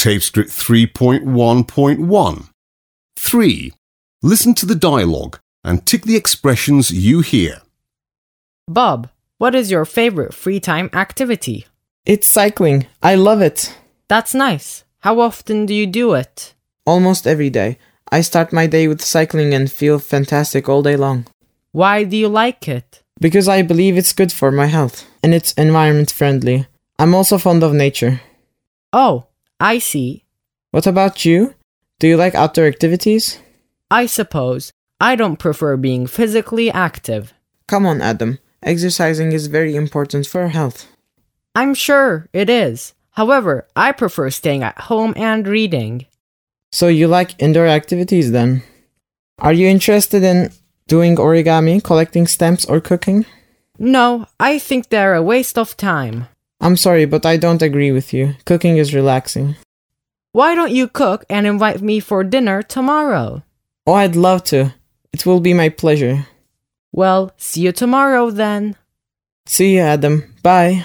TapeScript 3.1.1. 3. Listen to the dialogue and tick the expressions you hear. Bob, what is your favorite free time activity? It's cycling. I love it. That's nice. How often do you do it? Almost every day. I start my day with cycling and feel fantastic all day long. Why do you like it? Because I believe it's good for my health and it's environment friendly. I'm also fond of nature. Oh, I see. What about you? Do you like outdoor activities? I suppose. I don't prefer being physically active. Come on, Adam. Exercising is very important for health. I'm sure it is. However, I prefer staying at home and reading. So you like indoor activities then? Are you interested in doing origami, collecting stamps, or cooking? No, I think they're a waste of time. I'm sorry, but I don't agree with you. Cooking is relaxing. Why don't you cook and invite me for dinner tomorrow? Oh, I'd love to. It will be my pleasure. Well, see you tomorrow then. See you, Adam. Bye.